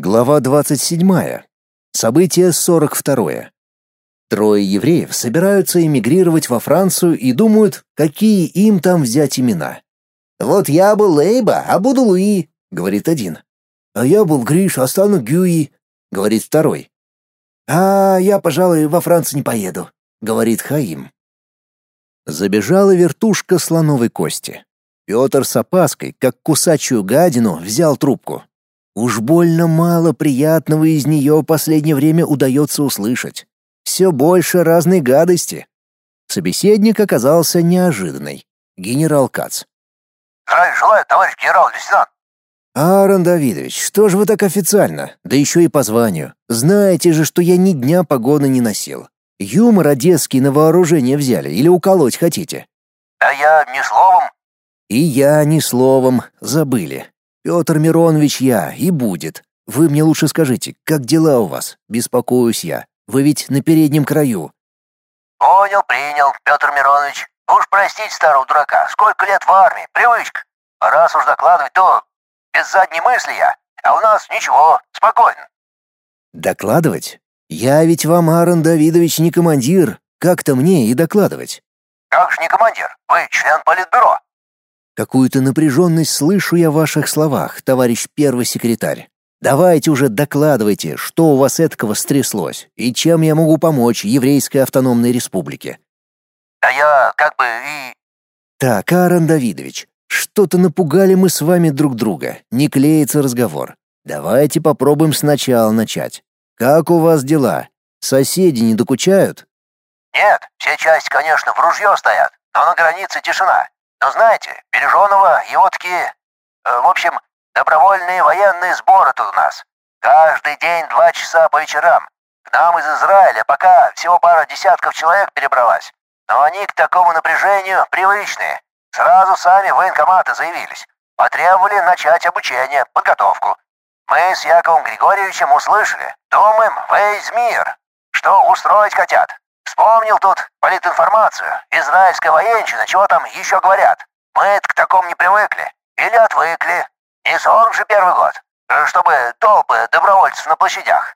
Глава 27. Событие 42. Трое евреев собираются эмигрировать во Францию и думают, какие им там взять имена. «Вот я был Лейба, а буду Луи», — говорит один. «А я был Гриш, а стану Гюи», — говорит второй. «А я, пожалуй, во Францию не поеду», — говорит Хаим. Забежала вертушка слоновой кости. Петр с опаской, как кусачую гадину, взял трубку. Уж больно мало приятного из нее последнее время удается услышать. Все больше разной гадости. Собеседник оказался неожиданный. Генерал Кац. «Здравия желаю, товарищ генерал-лейтенант!» «Аарон Давидович, что же вы так официально? Да еще и по званию. Знаете же, что я ни дня погоны не носил. Юмор одесский на вооружение взяли или уколоть хотите?» «А я ни словом...» «И я ни словом. Забыли. Петр Миронович я, и будет. Вы мне лучше скажите, как дела у вас? Беспокоюсь я. Вы ведь на переднем краю. Понял, принял, Петр Миронович. Уж простите старого дурака, сколько лет в армии, привычка. А раз уж докладывать, то без задней мысли я. А у нас ничего, спокойно. Докладывать? Я ведь вам, Аарон Давидович, не командир. Как-то мне и докладывать. Как же не командир? Вы член политбюро. Какую-то напряженность слышу я в ваших словах, товарищ первый секретарь. Давайте уже докладывайте, что у вас этого стряслось и чем я могу помочь Еврейской автономной республике. А я как бы и... Так, Аарон Давидович, что-то напугали мы с вами друг друга, не клеится разговор. Давайте попробуем сначала начать. Как у вас дела? Соседи не докучают? Нет, все части, конечно, в ружье стоят, но на границе тишина. Но знаете, Береженого его. Э, в общем, добровольные военные сборы тут у нас. Каждый день два часа по вечерам. К нам из Израиля пока всего пара десятков человек перебралась. Но они к такому напряжению привычные. Сразу сами военкоматы заявились. Потребовали начать обучение, подготовку. Мы с Яковом Григорьевичем услышали. Думаем, весь мир. Что устроить хотят. Вспомнил тут политинформацию. Израильская военщина, чего там еще говорят? мы к такому не привыкли. Или отвыкли. Не сорок же первый год. Чтобы толпы добровольцев на площадях.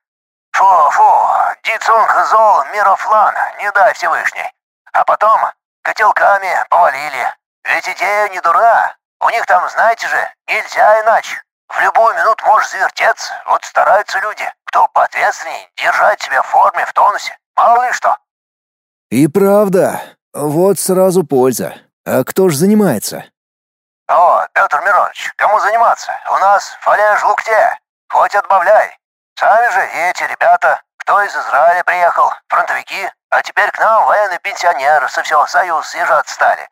Фу-фу, дицунг зол мирофлан, не дай Всевышний. А потом котелками повалили. Ведь идея не дура. У них там, знаете же, нельзя иначе. В любую минуту можешь завертеться. Вот стараются люди, кто поответственней, держать себя в форме, в тонусе. Мало ли что. И правда, вот сразу польза. А кто ж занимается? О, Петр Миронович, кому заниматься? У нас фалеж лукте. Хоть отбавляй. Сами же эти ребята, кто из Израиля приехал, фронтовики, а теперь к нам военные пенсионеры со всего Союза съезжать стали.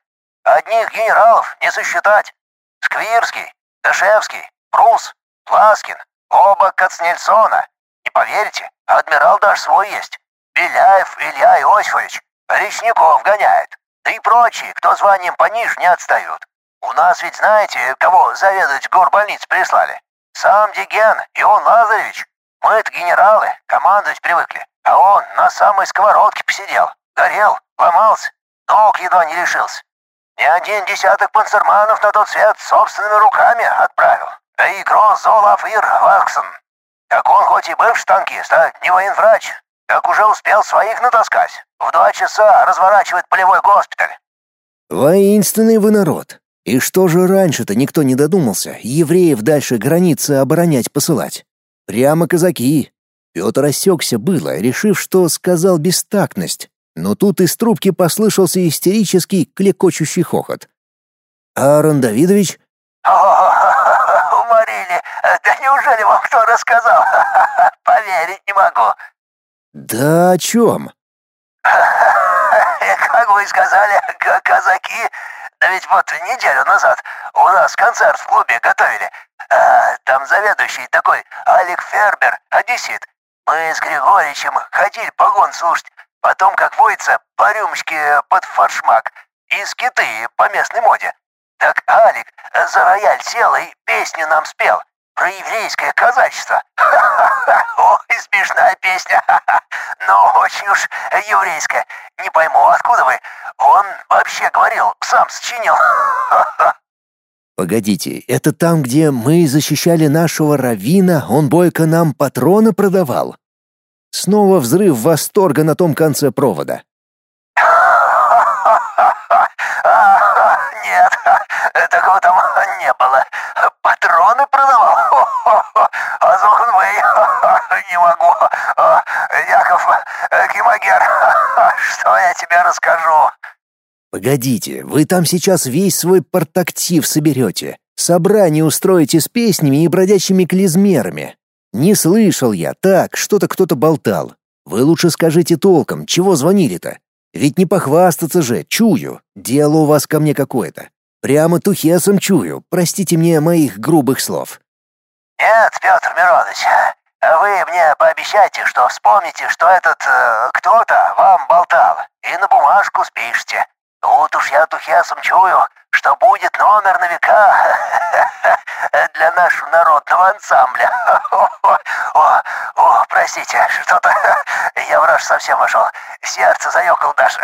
Одних генералов не сосчитать. Сквирский, Дашевский, Прус, Ласкин, оба Кацнельсона. Не поверите, адмирал даже свой есть. Беляев Илья Иосифович. Речников гоняет. Да и прочие, кто званием пониже, не отстают. У нас ведь знаете, кого заведовать горбольниц прислали? Сам Диген и он Лазаревич. Мы-то генералы, командовать привыкли. А он на самой сковородке посидел. Горел, ломался, ног едва не лишился. Ни один десяток панцерманов на тот свет собственными руками отправил. Да и Гросс Золаф Ир Ваксон. Так он хоть и бывший танкист, а не военврач, как уже успел своих натаскать. В два часа разворачивает полевой госпиталь. Воинственный вы народ. И что же раньше-то никто не додумался евреев дальше границы оборонять посылать? Прямо казаки. Петр осекся было, решив, что сказал бестактность. Но тут из трубки послышался истерический клекочущий хохот. «Аарон Давидович?» уморили! Да неужели вам кто рассказал? Поверить не могу!» «Да о чем?» «Как вы сказали, казаки, да ведь вот неделю назад у нас концерт в клубе готовили. А, там заведующий такой Алик Фербер, одессит. Мы с Григорьевичем ходили погон слушать, потом, как водится, по рюмочке под фаршмак и скиты по местной моде. Так Алик за рояль сел и песню нам спел про еврейское казачество. Ой, смешная песня, но очень уж еврейская. Не пойму, откуда вы. Он вообще говорил, сам сочинил. Погодите, это там, где мы защищали нашего равина, он бойко нам патроны продавал? Снова взрыв восторга на том конце провода. Нет, такого там не было. Патроны продавал? Азухнвей, не могу. Яков Кимагер, что я тебе расскажу? Погодите, вы там сейчас весь свой портактив соберете, собрание устроите с песнями и бродячими клизмерами. Не слышал я, так, что-то кто-то болтал. Вы лучше скажите толком, чего звонили-то? Ведь не похвастаться же, чую. Дело у вас ко мне какое-то. Прямо тухесом чую, простите мне моих грубых слов. Нет, Петр Миронович, вы мне пообещайте, что вспомните, что этот э, кто-то вам болтал, и на бумажку спишите. Тут уж я тухесом чую, что будет номер на века для нашего народного ансамбля. О, о, простите, что-то я в раж совсем вошел. Сердце заёкало даже.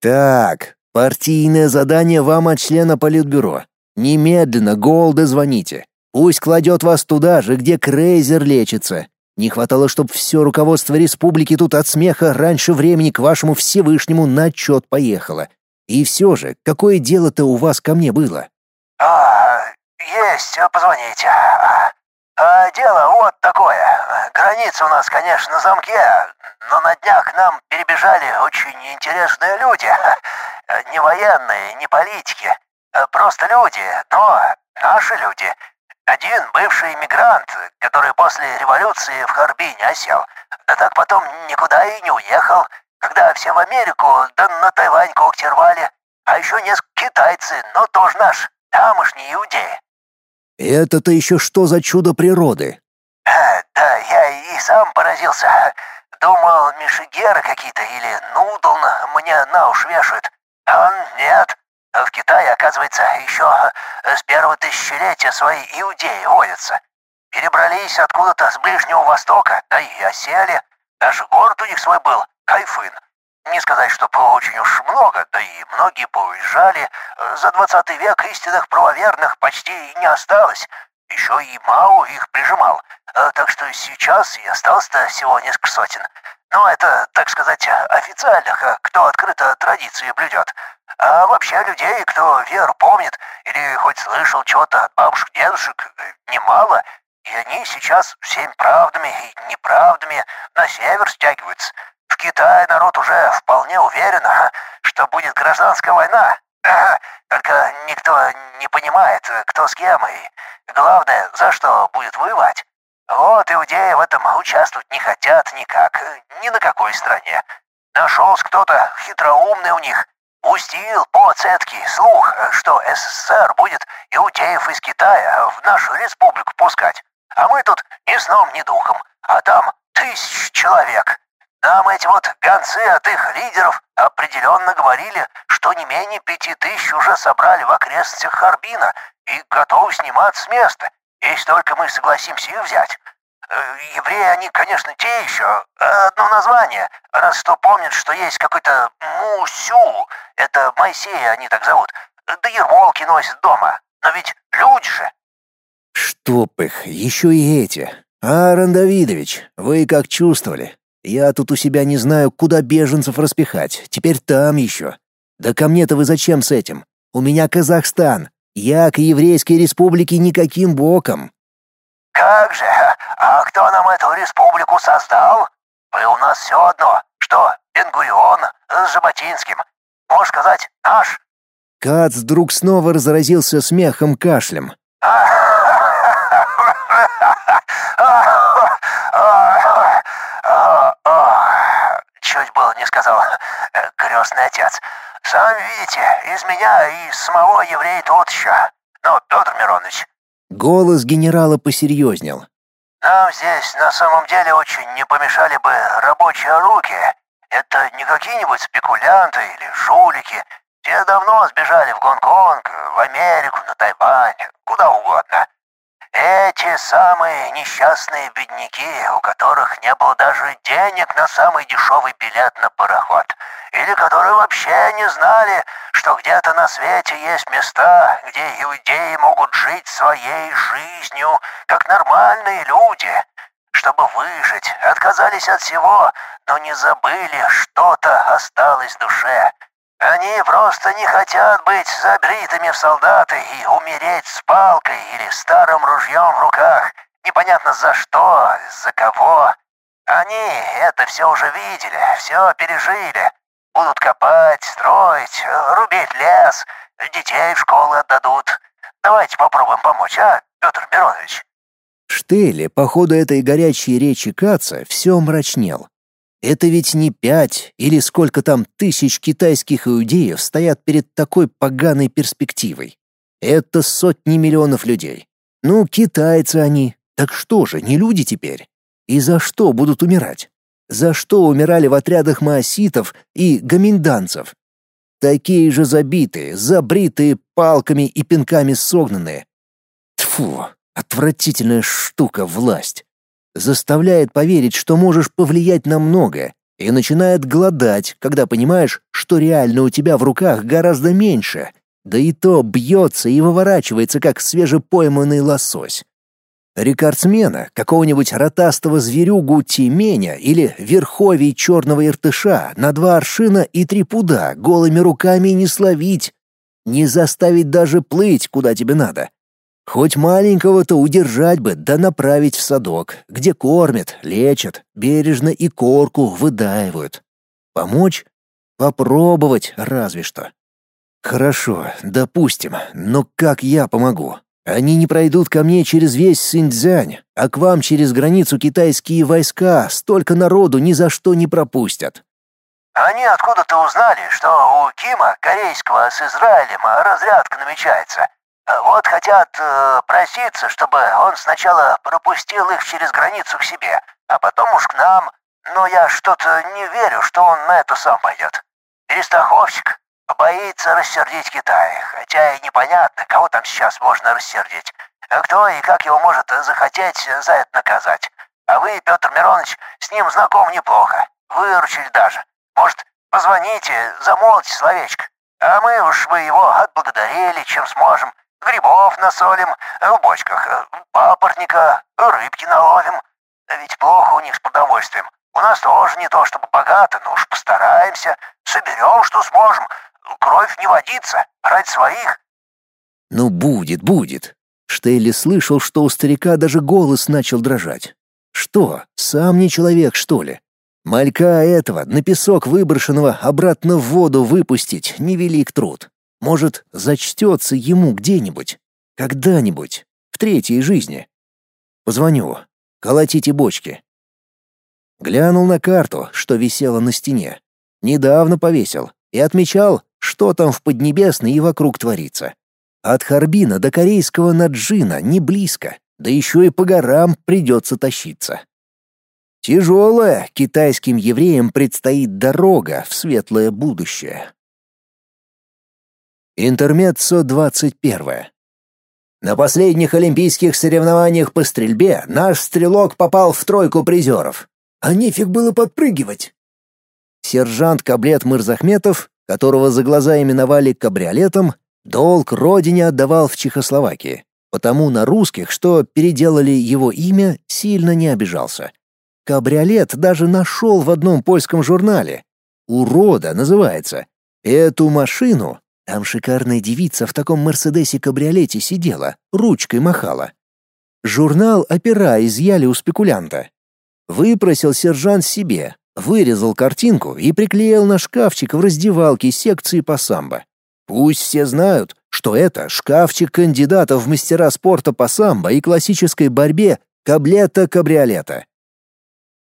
Так, партийное задание вам от члена политбюро. Немедленно Голда звоните. Пусть кладет вас туда же, где Крейзер лечится. Не хватало, чтобы все руководство республики тут от смеха раньше времени к вашему Всевышнему на отчет поехало. И все же, какое дело-то у вас ко мне было? А, есть, позвоните. А дело вот такое. Граница у нас, конечно, на замке, но на днях к нам перебежали очень интересные люди. Не военные, не политики. Просто люди, но наши люди — один бывший иммигрант, который после революции в Харбине осел, да так потом никуда и не уехал, когда все в Америку, да на Тайвань когти рвали. А еще несколько китайцы, но тоже наш, тамошние иудеи. Это-то еще что за чудо природы? А, да, я и сам поразился. Думал, мишигеры какие-то или нудл мне на уши вешают. А нет, в Китае, оказывается, еще с первого тысячелетия свои иудеи водятся. Перебрались откуда-то с Ближнего Востока, да и осели. Даже город у них свой был, Кайфын. Не сказать, что очень уж много, да и многие поуезжали. За двадцатый век истинных правоверных почти не осталось. Еще и Мао их прижимал. Так что сейчас и осталось-то всего несколько сотен. Но это, так сказать, официальных, кто открыто традиции блюдет. А вообще людей, кто веру помнит или хоть слышал что-то от бабушек, дедушек, немало, и они сейчас всеми правдами и неправдами на север стягиваются. В Китае народ уже вполне уверен, что будет гражданская война. Только никто не понимает, кто с кем, и главное, за что будет воевать. Вот иудеи в этом участвовать не хотят никак, ни на какой стране. Нашелся кто-то хитроумный у них, Пустил по цетке слух, что СССР будет иудеев из Китая в нашу республику пускать. А мы тут ни сном, ни духом, а там тысяч человек. Нам эти вот гонцы от их лидеров определенно говорили, что не менее пяти тысяч уже собрали в окрестностях Харбина и готовы сниматься с места, если только мы согласимся их взять. Э, евреи, они, конечно, те еще. Одно название. Раз что помнят, что есть какой-то Мусю. Это Моисея они так зовут. Да и волки носят дома. Но ведь люди же. Чтоб их, еще и эти. Аарон Давидович, вы как чувствовали? Я тут у себя не знаю, куда беженцев распихать. Теперь там еще. Да ко мне-то вы зачем с этим? У меня Казахстан. Я к Еврейской республике никаким боком. Как же? А кто нам эту республику создал? Вы у нас все одно. Что, Бенгурион с Жаботинским? Можешь сказать, наш?» Кац вдруг снова разразился смехом кашлем. Чуть было не сказал крестный отец. Сам видите, из меня и самого еврея тот еще. Ну, Петр Миронович. Голос генерала посерьезнел. Нам здесь на самом деле очень не помешали бы рабочие руки. Это не какие-нибудь спекулянты или жулики. Те давно сбежали в Гонконг, в Америку, на Тайвань, куда угодно. Эти самые несчастные бедняки, у которых не было даже денег на самый дешевый билет на пароход, или которые вообще не знали, что где-то на свете есть места, где иудеи могут жить своей жизнью, как нормальные люди, чтобы выжить, отказались от всего, но не забыли, что-то осталось в душе, они просто не хотят быть забритыми в солдаты и умереть с палкой или старым ружьем в руках. Непонятно за что, за кого. Они это все уже видели, все пережили. Будут копать, строить, рубить лес, детей в школы отдадут. Давайте попробуем помочь, а, Петр Миронович?» Штеле по ходу этой горячей речи Каца все мрачнел. Это ведь не пять или сколько там тысяч китайских иудеев стоят перед такой поганой перспективой. Это сотни миллионов людей. Ну, китайцы они. Так что же, не люди теперь? И за что будут умирать? За что умирали в отрядах маоситов и гоминданцев? Такие же забитые, забритые палками и пинками согнанные. Тфу, отвратительная штука власть заставляет поверить, что можешь повлиять на многое, и начинает голодать, когда понимаешь, что реально у тебя в руках гораздо меньше, да и то бьется и выворачивается, как свежепойманный лосось. Рекордсмена, какого-нибудь ротастого зверюгу Тименя или верховий черного иртыша на два аршина и три пуда голыми руками не словить, не заставить даже плыть, куда тебе надо, Хоть маленького-то удержать бы, да направить в садок, где кормят, лечат, бережно и корку выдаивают. Помочь? Попробовать разве что. Хорошо, допустим, но как я помогу? Они не пройдут ко мне через весь Синьцзянь, а к вам через границу китайские войска столько народу ни за что не пропустят. Они откуда-то узнали, что у Кима корейского с Израилем разрядка намечается, вот хотят э, проситься, чтобы он сначала пропустил их через границу к себе, а потом уж к нам. Но я что-то не верю, что он на это сам пойдет. Перестраховщик боится рассердить Китай, хотя и непонятно, кого там сейчас можно рассердить. А кто и как его может захотеть за это наказать. А вы, Петр Миронович, с ним знаком неплохо. Выручили даже. Может, позвоните, замолвите словечко. А мы уж бы его отблагодарили, чем сможем грибов насолим, в бочках, э, папоротника, рыбки наловим. Ведь плохо у них с продовольствием. У нас тоже не то чтобы богато, но уж постараемся, соберем, что сможем. Кровь не водится, ради своих. Ну, будет, будет. Штейли слышал, что у старика даже голос начал дрожать. Что, сам не человек, что ли? Малька этого на песок выброшенного обратно в воду выпустить — невелик труд. Может, зачтется ему где-нибудь, когда-нибудь, в третьей жизни. Позвоню. Колотите бочки. Глянул на карту, что висела на стене. Недавно повесил и отмечал, что там в Поднебесной и вокруг творится. От Харбина до корейского Наджина не близко, да еще и по горам придется тащиться. Тяжелая китайским евреям предстоит дорога в светлое будущее. Интермеццо 21. На последних олимпийских соревнованиях по стрельбе наш стрелок попал в тройку призеров. А нефиг было подпрыгивать. Сержант Каблет Мырзахметов, которого за глаза именовали кабриолетом, долг родине отдавал в Чехословакии. Потому на русских, что переделали его имя, сильно не обижался. Кабриолет даже нашел в одном польском журнале. «Урода» называется. Эту машину там шикарная девица в таком Мерседесе-кабриолете сидела, ручкой махала. Журнал опера изъяли у спекулянта. Выпросил сержант себе, вырезал картинку и приклеил на шкафчик в раздевалке секции по самбо. Пусть все знают, что это шкафчик кандидатов в мастера спорта по самбо и классической борьбе каблета-кабриолета.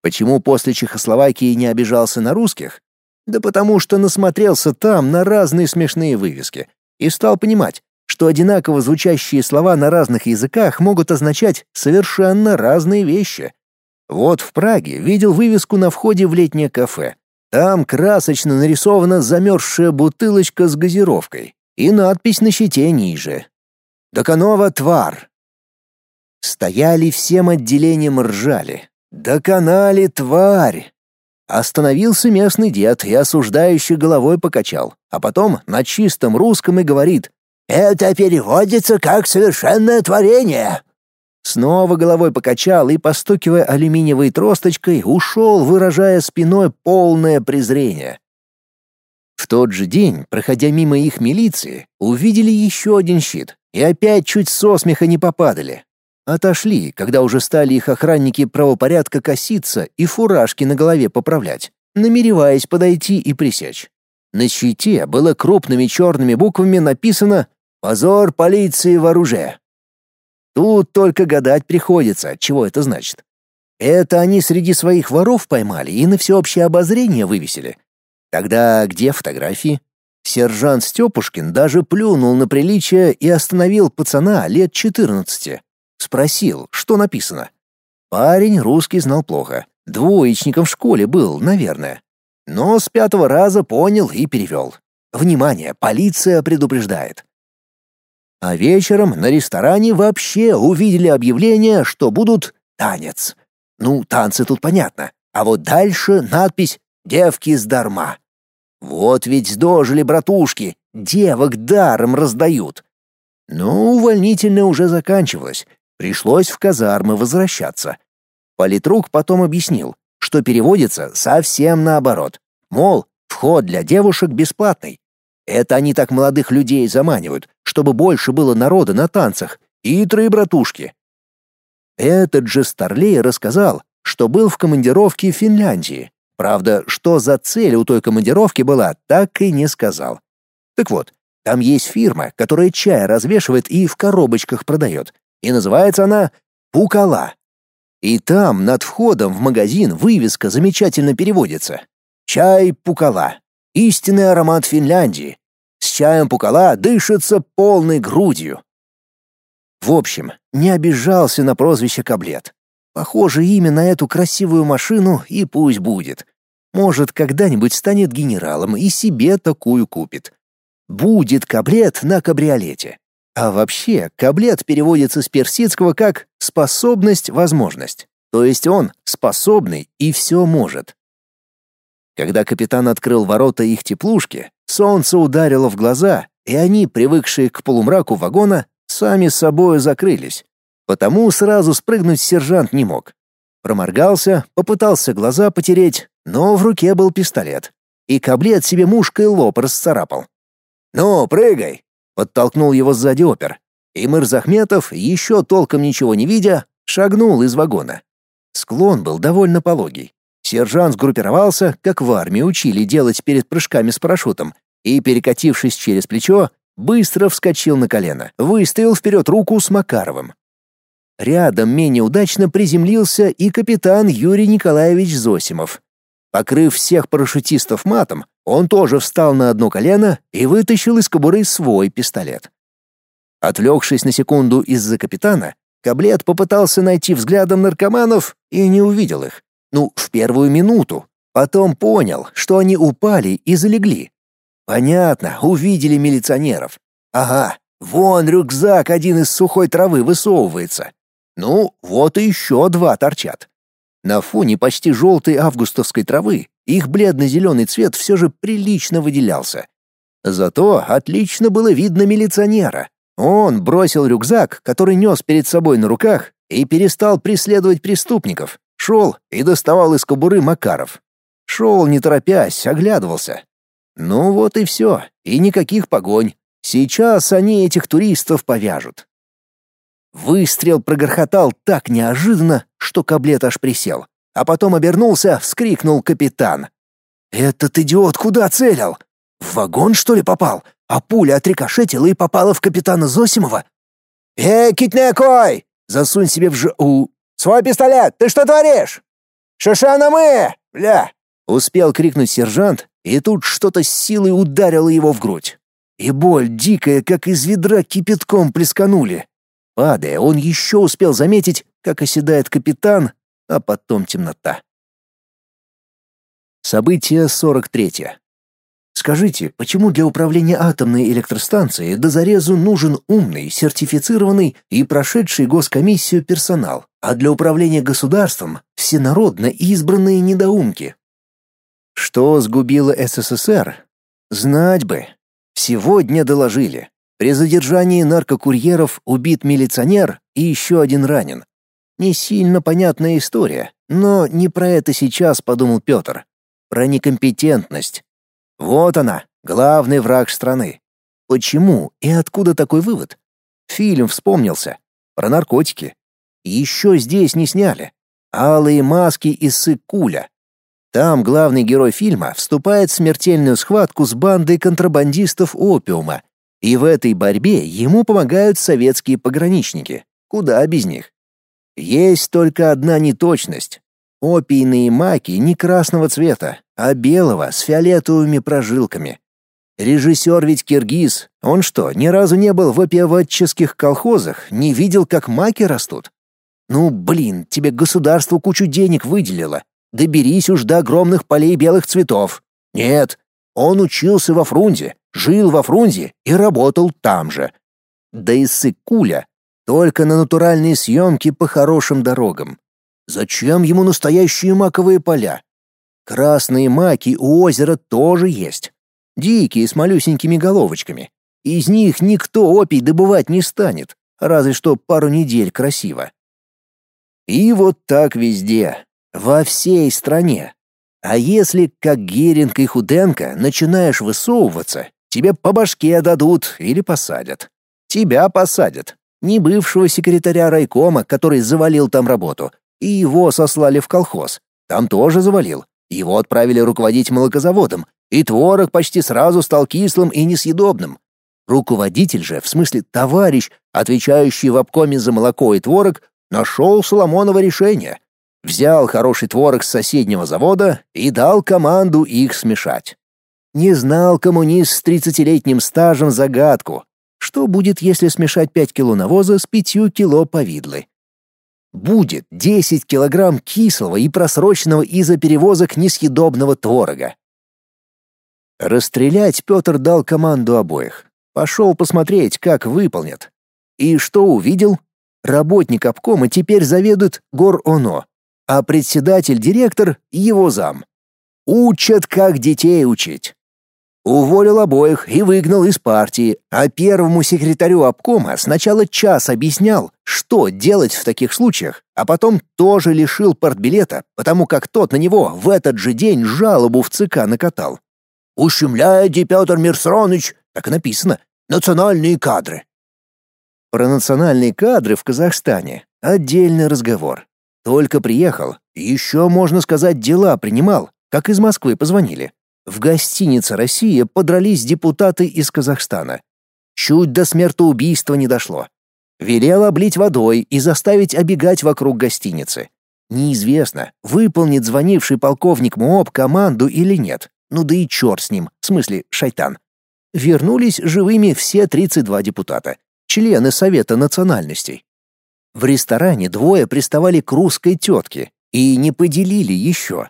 Почему после Чехословакии не обижался на русских? Да потому что насмотрелся там на разные смешные вывески и стал понимать, что одинаково звучащие слова на разных языках могут означать совершенно разные вещи. Вот в Праге видел вывеску на входе в летнее кафе. Там красочно нарисована замерзшая бутылочка с газировкой и надпись на щите ниже. «Доканова твар». Стояли всем отделением ржали. Доконали тварь! Остановился местный дед и осуждающий головой покачал, а потом на чистом русском и говорит «Это переводится как совершенное творение». Снова головой покачал и, постукивая алюминиевой тросточкой, ушел, выражая спиной полное презрение. В тот же день, проходя мимо их милиции, увидели еще один щит и опять чуть со смеха не попадали. Отошли, когда уже стали их охранники правопорядка коситься и фуражки на голове поправлять, намереваясь подойти и присечь. На щите было крупными черными буквами написано «Позор полиции в оружие». Тут только гадать приходится, чего это значит. Это они среди своих воров поймали и на всеобщее обозрение вывесили. Тогда где фотографии? Сержант Степушкин даже плюнул на приличие и остановил пацана лет 14. Спросил, что написано. Парень русский знал плохо. Двоечником в школе был, наверное. Но с пятого раза понял и перевел. Внимание, полиция предупреждает. А вечером на ресторане вообще увидели объявление, что будут танец. Ну, танцы тут понятно. А вот дальше надпись «Девки с дарма». Вот ведь дожили братушки, девок даром раздают. Но увольнительное уже заканчивалось. Пришлось в казармы возвращаться. Политрук потом объяснил, что переводится совсем наоборот. Мол, вход для девушек бесплатный. Это они так молодых людей заманивают, чтобы больше было народа на танцах. Итры и братушки. Этот же Старлей рассказал, что был в командировке в Финляндии. Правда, что за цель у той командировки была, так и не сказал. Так вот, там есть фирма, которая чай развешивает и в коробочках продает. И называется она «Пукала». И там над входом в магазин вывеска замечательно переводится. «Чай Пукала». Истинный аромат Финляндии. С чаем пукала дышится полной грудью. В общем, не обижался на прозвище Каблет. Похоже, имя на эту красивую машину и пусть будет. Может, когда-нибудь станет генералом и себе такую купит. Будет каблет на кабриолете. А вообще, каблет переводится с персидского как «способность, возможность». То есть он способный и все может. Когда капитан открыл ворота их теплушки, солнце ударило в глаза, и они, привыкшие к полумраку вагона, сами собою закрылись. Потому сразу спрыгнуть сержант не мог. Проморгался, попытался глаза потереть, но в руке был пистолет. И каблет себе мушкой лоб расцарапал. «Ну, прыгай!» — подтолкнул его сзади опер. И Мырзахметов, еще толком ничего не видя, шагнул из вагона. Склон был довольно пологий. Сержант сгруппировался, как в армии учили делать перед прыжками с парашютом, и, перекатившись через плечо, быстро вскочил на колено, выставил вперед руку с Макаровым. Рядом менее удачно приземлился и капитан Юрий Николаевич Зосимов. Покрыв всех парашютистов матом, он тоже встал на одно колено и вытащил из кобуры свой пистолет. Отвлекшись на секунду из-за капитана, Каблет попытался найти взглядом наркоманов и не увидел их. Ну, в первую минуту. Потом понял, что они упали и залегли. Понятно, увидели милиционеров. Ага, вон рюкзак один из сухой травы высовывается. Ну, вот и еще два торчат. На фоне почти желтой августовской травы их бледно-зеленый цвет все же прилично выделялся. Зато отлично было видно милиционера. Он бросил рюкзак, который нес перед собой на руках, и перестал преследовать преступников. Шел и доставал из кобуры Макаров. Шел, не торопясь, оглядывался. Ну вот и все, и никаких погонь. Сейчас они этих туристов повяжут. Выстрел прогорхотал так неожиданно, что каблет аж присел. А потом обернулся, вскрикнул капитан. «Этот идиот куда целил? В вагон, что ли, попал? А пуля отрикошетила и попала в капитана Зосимова?» «Эй, китнякой! Засунь себе в ж... у... Свой пистолет! Ты что творишь? Шишана мы! Бля!» Успел крикнуть сержант, и тут что-то с силой ударило его в грудь. И боль дикая, как из ведра кипятком плесканули. Падая, он еще успел заметить, как оседает капитан, а потом темнота. Событие 43. Скажите, почему для управления атомной электростанцией до зарезу нужен умный, сертифицированный и прошедший госкомиссию персонал, а для управления государством — всенародно избранные недоумки? Что сгубило СССР? Знать бы. Сегодня доложили. При задержании наркокурьеров убит милиционер и еще один ранен. Не сильно понятная история, но не про это сейчас подумал Петр. Про некомпетентность, вот она, главный враг страны. Почему и откуда такой вывод? Фильм вспомнился. Про наркотики. Еще здесь не сняли. Алые маски из Сыкуля. Там главный герой фильма вступает в смертельную схватку с бандой контрабандистов опиума, и в этой борьбе ему помогают советские пограничники. Куда без них? Есть только одна неточность. Опийные маки не красного цвета, а белого с фиолетовыми прожилками. Режиссер ведь киргиз, он что, ни разу не был в опиоводческих колхозах, не видел, как маки растут? Ну, блин, тебе государство кучу денег выделило. Доберись уж до огромных полей белых цветов. Нет, он учился во Фрунзе, жил во Фрунзе и работал там же. Да и Сыкуля, только на натуральные съемки по хорошим дорогам. Зачем ему настоящие маковые поля? Красные маки у озера тоже есть. Дикие, с малюсенькими головочками. Из них никто опий добывать не станет, разве что пару недель красиво. И вот так везде, во всей стране. А если, как Геринг и Худенко, начинаешь высовываться, тебе по башке дадут или посадят. Тебя посадят. Не бывшего секретаря райкома, который завалил там работу, и его сослали в колхоз. Там тоже завалил. Его отправили руководить молокозаводом, и творог почти сразу стал кислым и несъедобным. Руководитель же, в смысле товарищ, отвечающий в обкоме за молоко и творог, нашел Соломонова решение. Взял хороший творог с соседнего завода и дал команду их смешать. Не знал коммунист с тридцатилетним стажем загадку. Что будет, если смешать пять кило навоза с пятью кило повидлы? будет 10 килограмм кислого и просроченного из-за перевозок несъедобного творога. Расстрелять Петр дал команду обоих. Пошел посмотреть, как выполнят. И что увидел? Работник обкома теперь заведует гор-ОНО, а председатель-директор — его зам. Учат, как детей учить. Уволил обоих и выгнал из партии, а первому секретарю обкома сначала час объяснял, что делать в таких случаях, а потом тоже лишил партбилета, потому как тот на него в этот же день жалобу в ЦК накатал. «Ущемляете, Петр Мирсроныч», так и написано, «национальные кадры». Про национальные кадры в Казахстане отдельный разговор. Только приехал, еще, можно сказать, дела принимал, как из Москвы позвонили. В гостинице «Россия» подрались депутаты из Казахстана. Чуть до смертоубийства не дошло. Велел облить водой и заставить обегать вокруг гостиницы. Неизвестно, выполнит звонивший полковник МООП команду или нет. Ну да и черт с ним, в смысле шайтан. Вернулись живыми все 32 депутата, члены Совета национальностей. В ресторане двое приставали к русской тетке и не поделили еще.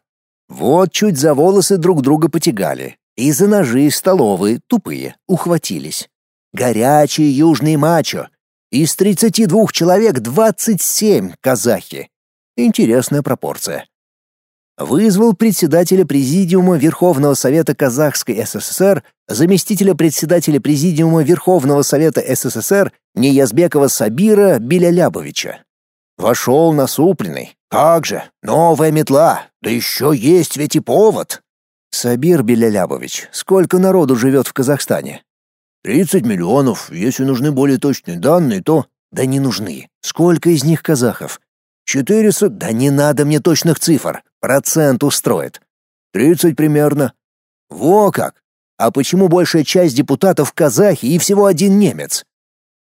Вот чуть за волосы друг друга потягали, и за ножи столовые, тупые, ухватились. Горячие южные мачо. Из 32 человек 27 казахи. Интересная пропорция. Вызвал председателя Президиума Верховного Совета Казахской СССР, заместителя председателя Президиума Верховного Совета СССР Неязбекова Сабира Белялябовича. Вошел насупленный. «Как же, новая метла, да еще есть ведь и повод!» «Сабир Белялябович, сколько народу живет в Казахстане?» «Тридцать миллионов. Если нужны более точные данные, то...» «Да не нужны. Сколько из них казахов?» «Четыреста. Да не надо мне точных цифр. Процент устроит». «Тридцать примерно». «Во как! А почему большая часть депутатов казахи и всего один немец?»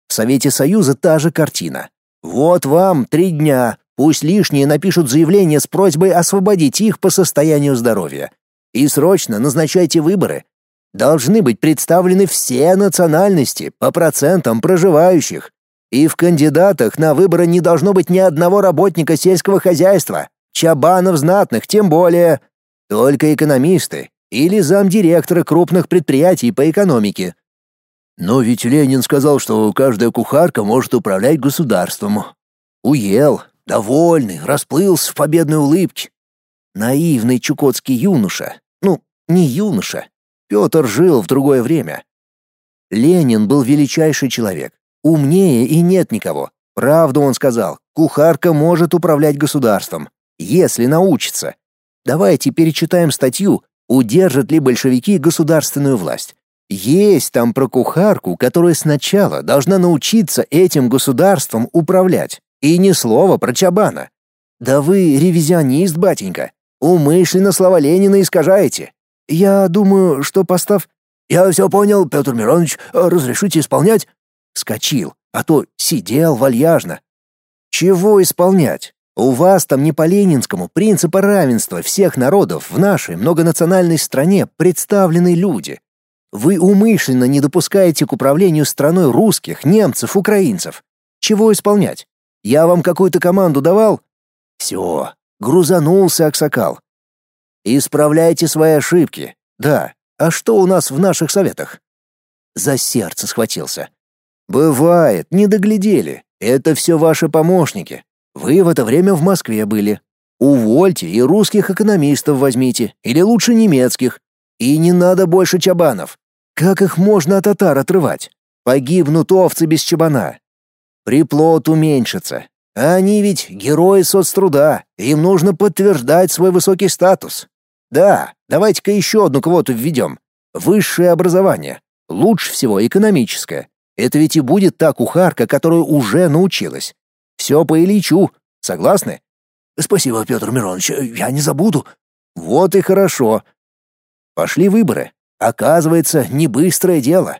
В Совете Союза та же картина. Вот вам три дня. Пусть лишние напишут заявление с просьбой освободить их по состоянию здоровья. И срочно назначайте выборы. Должны быть представлены все национальности по процентам проживающих. И в кандидатах на выборы не должно быть ни одного работника сельского хозяйства, чабанов знатных тем более. Только экономисты, или замдиректора крупных предприятий по экономике. Но ведь Ленин сказал, что каждая кухарка может управлять государством. Уел, довольный, расплылся в победной улыбке. Наивный чукотский юноша. Ну, не юноша. Петр жил в другое время. Ленин был величайший человек. Умнее и нет никого. Правду он сказал. Кухарка может управлять государством, если научится. Давайте перечитаем статью «Удержат ли большевики государственную власть?». Есть там про кухарку, которая сначала должна научиться этим государством управлять. И ни слова про Чабана. Да вы ревизионист, батенька. Умышленно слова Ленина искажаете. Я думаю, что постав... Я все понял, Петр Миронович, разрешите исполнять? Скочил, а то сидел вальяжно. Чего исполнять? У вас там не по-ленинскому принципа равенства всех народов в нашей многонациональной стране представлены люди. Вы умышленно не допускаете к управлению страной русских, немцев, украинцев. Чего исполнять? Я вам какую-то команду давал? Все, грузанулся Аксакал. Исправляйте свои ошибки. Да, а что у нас в наших советах? За сердце схватился. Бывает, не доглядели. Это все ваши помощники. Вы в это время в Москве были. Увольте и русских экономистов возьмите, или лучше немецких. И не надо больше чабанов. Как их можно от татар отрывать? Погибнут овцы без чабана. Приплод уменьшится. А они ведь герои соцтруда, им нужно подтверждать свой высокий статус. Да, давайте-ка еще одну квоту введем. Высшее образование. Лучше всего экономическое. Это ведь и будет та кухарка, которая уже научилась. Все по Ильичу. Согласны? Спасибо, Петр Миронович, я не забуду. Вот и хорошо. Пошли выборы. Оказывается, не быстрое дело.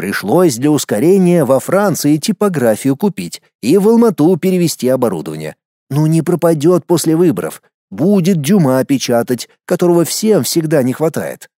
Пришлось для ускорения во Франции типографию купить и в Алмату перевести оборудование. Ну не пропадет после выборов. Будет Дюма печатать, которого всем всегда не хватает.